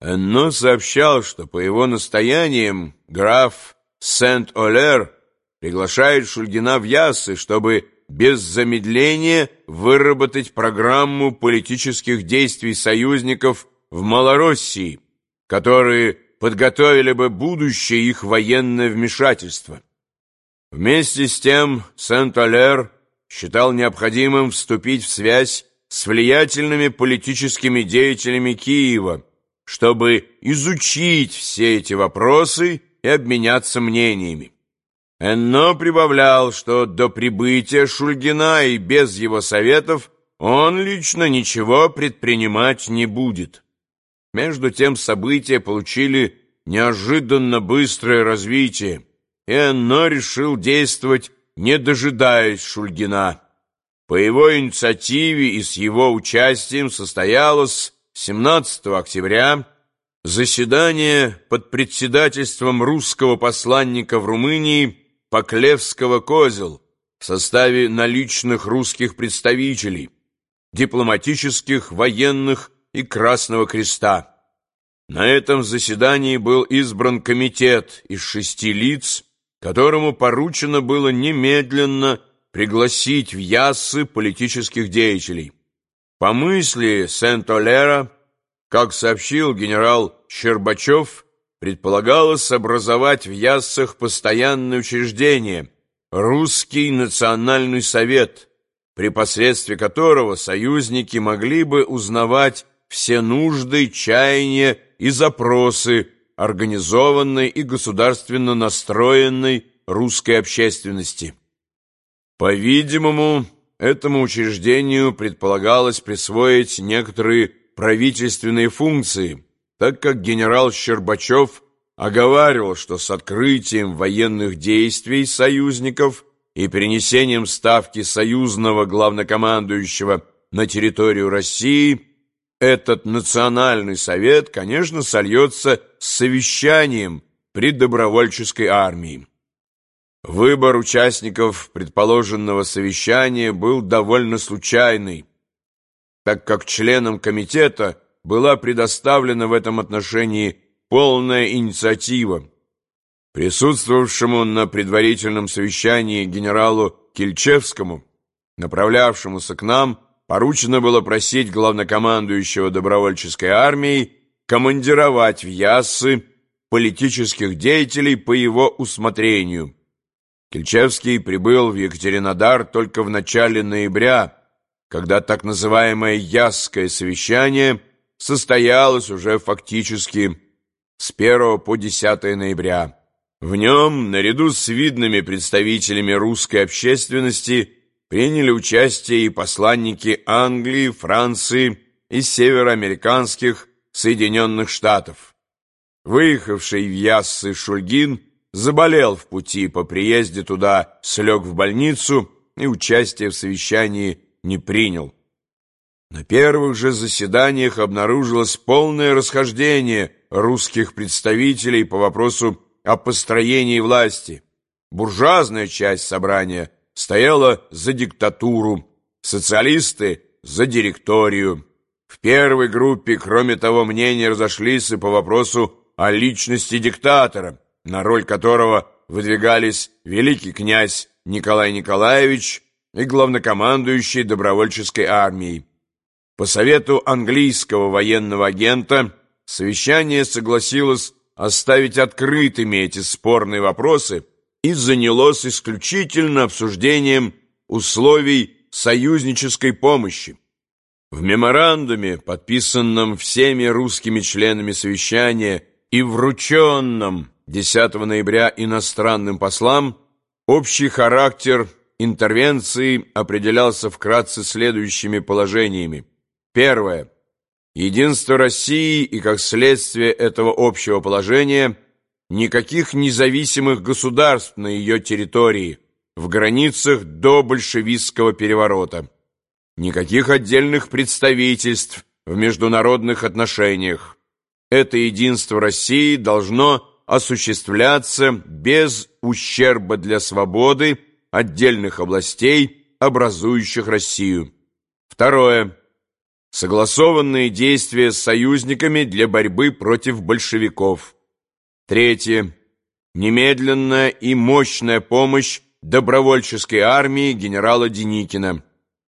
Энно сообщал, что по его настояниям граф Сент-Олер приглашает Шульгина в Яссы, чтобы без замедления выработать программу политических действий союзников в Малороссии, которые подготовили бы будущее их военное вмешательство. Вместе с тем Сент-Олер считал необходимым вступить в связь с влиятельными политическими деятелями Киева, чтобы изучить все эти вопросы и обменяться мнениями. Энно прибавлял, что до прибытия Шульгина и без его советов он лично ничего предпринимать не будет. Между тем события получили неожиданно быстрое развитие, и Энно решил действовать, не дожидаясь Шульгина. По его инициативе и с его участием состоялось 17 октября заседание под председательством русского посланника в Румынии Поклевского-Козел в составе наличных русских представителей, дипломатических, военных и Красного Креста. На этом заседании был избран комитет из шести лиц, которому поручено было немедленно пригласить в Яссы политических деятелей. По мысли Сент-Олера, как сообщил генерал Щербачев, предполагалось образовать в Яссах постоянное учреждение «Русский национальный совет», при посредстве которого союзники могли бы узнавать все нужды, чаяния и запросы организованной и государственно настроенной русской общественности. По-видимому, этому учреждению предполагалось присвоить некоторые правительственные функции, так как генерал Щербачев оговаривал, что с открытием военных действий союзников и перенесением ставки союзного главнокомандующего на территорию России этот национальный совет, конечно, сольется с совещанием при добровольческой армии. Выбор участников предположенного совещания был довольно случайный, так как членам комитета была предоставлена в этом отношении полная инициатива. Присутствовавшему на предварительном совещании генералу Кильчевскому, направлявшемуся к нам, поручено было просить главнокомандующего добровольческой армией командировать в Яссы политических деятелей по его усмотрению – Кельчевский прибыл в Екатеринодар только в начале ноября, когда так называемое «Ясское совещание» состоялось уже фактически с 1 по 10 ноября. В нем, наряду с видными представителями русской общественности, приняли участие и посланники Англии, Франции и североамериканских Соединенных Штатов. Выехавший в Яссы Шульгин – заболел в пути, по приезде туда слег в больницу и участие в совещании не принял. На первых же заседаниях обнаружилось полное расхождение русских представителей по вопросу о построении власти. Буржуазная часть собрания стояла за диктатуру, социалисты – за директорию. В первой группе, кроме того, мнения разошлись и по вопросу о личности диктатора – на роль которого выдвигались великий князь Николай Николаевич и главнокомандующий добровольческой армией. По совету английского военного агента совещание согласилось оставить открытыми эти спорные вопросы и занялось исключительно обсуждением условий союзнической помощи. В меморандуме, подписанном всеми русскими членами совещания и врученном 10 ноября иностранным послам, общий характер интервенции определялся вкратце следующими положениями. Первое. Единство России и, как следствие этого общего положения, никаких независимых государств на ее территории в границах до большевистского переворота, никаких отдельных представительств в международных отношениях. Это единство России должно осуществляться без ущерба для свободы отдельных областей, образующих Россию. Второе. Согласованные действия с союзниками для борьбы против большевиков. Третье. Немедленная и мощная помощь добровольческой армии генерала Деникина.